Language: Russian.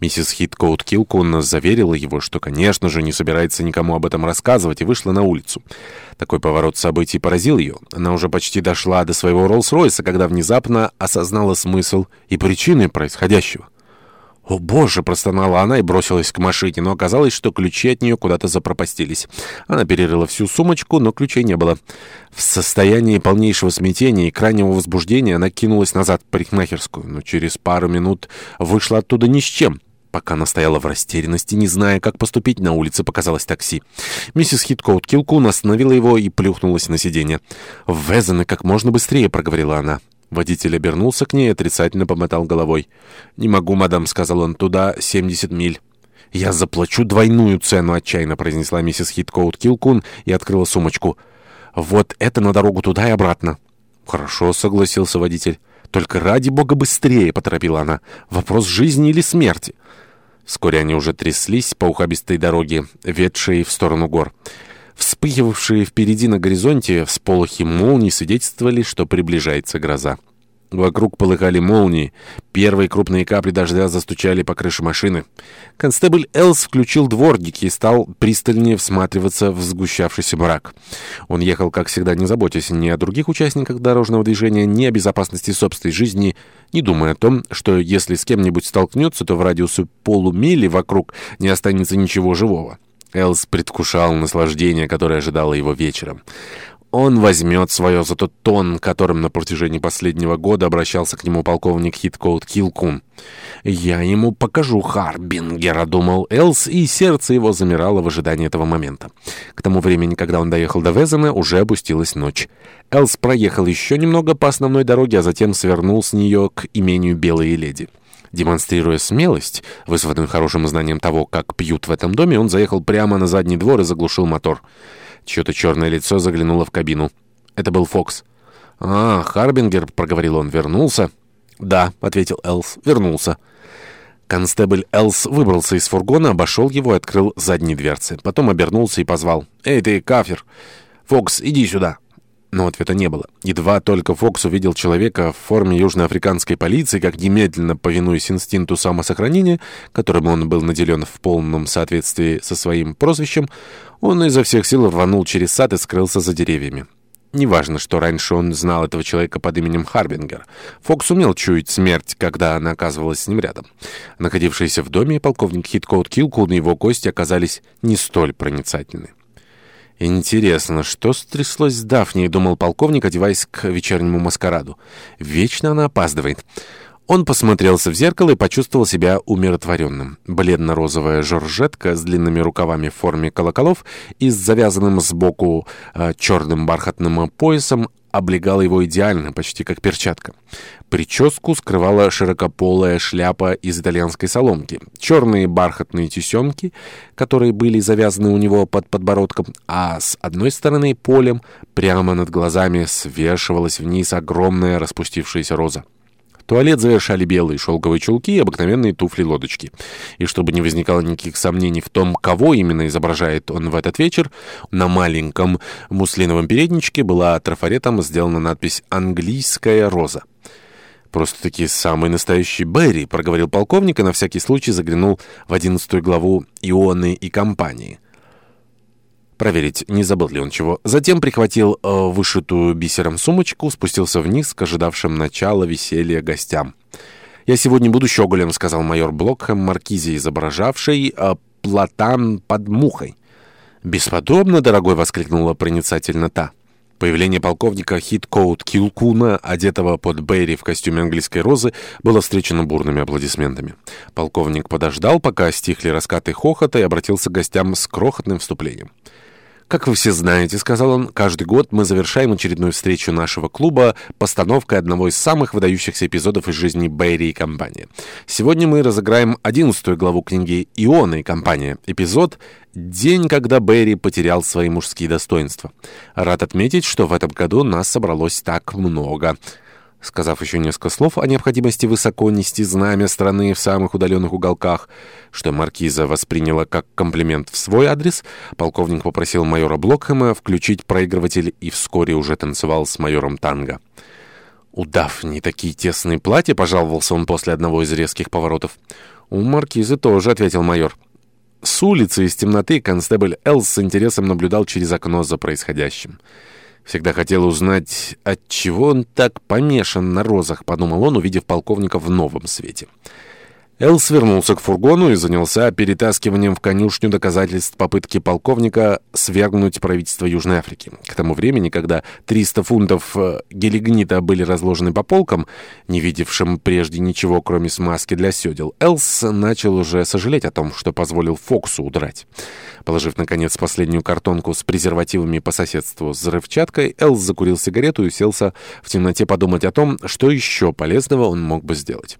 Миссис Хиткоут Килкон заверила его, что, конечно же, не собирается никому об этом рассказывать, и вышла на улицу. Такой поворот событий поразил ее. Она уже почти дошла до своего Роллс-Ройса, когда внезапно осознала смысл и причины происходящего. «О, боже!» — простонала она и бросилась к машине, но оказалось, что ключи от нее куда-то запропастились. Она перерыла всю сумочку, но ключей не было. В состоянии полнейшего смятения и крайнего возбуждения она кинулась назад в парикмахерскую, но через пару минут вышла оттуда ни с чем. Пока она стояла в растерянности, не зная, как поступить, на улице показалось такси. Миссис Хиткоут Килкун остановила его и плюхнулась на сиденье. «Везены как можно быстрее», — проговорила она. Водитель обернулся к ней и отрицательно помотал головой. «Не могу, мадам», — сказал он, — «туда 70 миль». «Я заплачу двойную цену», — отчаянно произнесла миссис Хиткоут Килкун и открыла сумочку. «Вот это на дорогу туда и обратно». «Хорошо», — согласился водитель. «Только ради бога быстрее», — поторопила она. «Вопрос жизни или смерти?» Вскоре они уже тряслись по ухабистой дороге, ведшей в сторону гор. Вспыхивавшие впереди на горизонте всполохи молний свидетельствовали, что приближается гроза. Вокруг полыхали молнии. Первые крупные капли дождя застучали по крыше машины. Констебль Элс включил дворники и стал пристальнее всматриваться в сгущавшийся мрак. Он ехал, как всегда, не заботясь ни о других участниках дорожного движения, ни о безопасности собственной жизни, не думая о том, что если с кем-нибудь столкнется, то в радиусе полумили вокруг не останется ничего живого. Элс предвкушал наслаждение, которое ожидало его вечером он возьмет свое за тот тон, которым на протяжении последнего года обращался к нему полковник Хиткоут Килкун. «Я ему покажу Харбингера», — думал Элс, и сердце его замирало в ожидании этого момента. К тому времени, когда он доехал до Везена, уже опустилась ночь. Элс проехал еще немного по основной дороге, а затем свернул с нее к имению «Белые леди». Демонстрируя смелость, вызванную хорошим знанием того, как пьют в этом доме, он заехал прямо на задний двор и заглушил мотор. Чье-то черное лицо заглянуло в кабину. Это был Фокс. «А, Харбингер», — проговорил он, — «вернулся?» «Да», — ответил Элс, — «вернулся». Констебль Элс выбрался из фургона, обошел его и открыл задние дверцы. Потом обернулся и позвал. «Эй ты, кафер! Фокс, иди сюда!» но ответа не было. Едва только Фокс увидел человека в форме южноафриканской полиции, как немедленно, повинуясь инстинкту самосохранения, которым он был наделен в полном соответствии со своим прозвищем, он изо всех сил рванул через сад и скрылся за деревьями. Неважно, что раньше он знал этого человека под именем Харбингер. Фокс умел чуять смерть, когда она оказывалась с ним рядом. Находившиеся в доме полковник Хиткоут Килкул и его гости оказались не столь проницательны. «Интересно, что стряслось с Дафней?» — думал полковник, одеваясь к вечернему маскараду. «Вечно она опаздывает». Он посмотрелся в зеркало и почувствовал себя умиротворенным. Бледно-розовая жоржетка с длинными рукавами в форме колоколов и с завязанным сбоку э, черным бархатным поясом облегала его идеально, почти как перчатка. Прическу скрывала широкополая шляпа из итальянской соломки, черные бархатные тесемки, которые были завязаны у него под подбородком, а с одной стороны полем прямо над глазами свешивалась вниз огромная распустившаяся роза. Туалет завершали белые шелковые чулки и обыкновенные туфли-лодочки. И чтобы не возникало никаких сомнений в том, кого именно изображает он в этот вечер, на маленьком муслиновом передничке была трафаретом сделана надпись «Английская роза». «Просто-таки самый настоящий Берри», — проговорил полковник и на всякий случай заглянул в одиннадцатую главу «Ионы и компании» проверить, не забыл ли он чего. Затем прихватил э, вышитую бисером сумочку, спустился вниз к ожидавшим начала веселья гостям. «Я сегодня буду щеголем», — сказал майор Блокхэм маркизе изображавший э, платан под мухой. «Бесподобно, дорогой!» — воскликнула проницательно та. Появление полковника Хиткоут Килкуна, одетого под Берри в костюме английской розы, было встречено бурными аплодисментами. Полковник подождал, пока стихли раскаты хохота и обратился к гостям с крохотным вступлением. «Как вы все знаете, — сказал он, — каждый год мы завершаем очередную встречу нашего клуба постановкой одного из самых выдающихся эпизодов из жизни Берри и компании. Сегодня мы разыграем одиннадцатую главу книги Ионы и компания». Эпизод «День, когда Берри потерял свои мужские достоинства». Рад отметить, что в этом году нас собралось так много — Сказав еще несколько слов о необходимости высоко нести знамя страны в самых удаленных уголках, что маркиза восприняла как комплимент в свой адрес, полковник попросил майора Блокхэма включить проигрыватель и вскоре уже танцевал с майором танго. «Удав, не такие тесные платья», — пожаловался он после одного из резких поворотов. «У маркизы тоже», — ответил майор. С улицы из темноты констебль Элс с интересом наблюдал через окно за происходящим. Всегда хотел узнать, от чего он так помешан на розах, подумал он, увидев полковника в новом свете. Эл свернулся к фургону и занялся перетаскиванием в конюшню доказательств попытки полковника свергнуть правительство Южной Африки. К тому времени, когда 300 фунтов э, гелигнита были разложены по полкам, не видевшим прежде ничего, кроме смазки для седел, Элс начал уже сожалеть о том, что позволил Фоксу удрать. Положив, наконец, последнюю картонку с презервативами по соседству с взрывчаткой, Элс закурил сигарету и селся в темноте подумать о том, что еще полезного он мог бы сделать.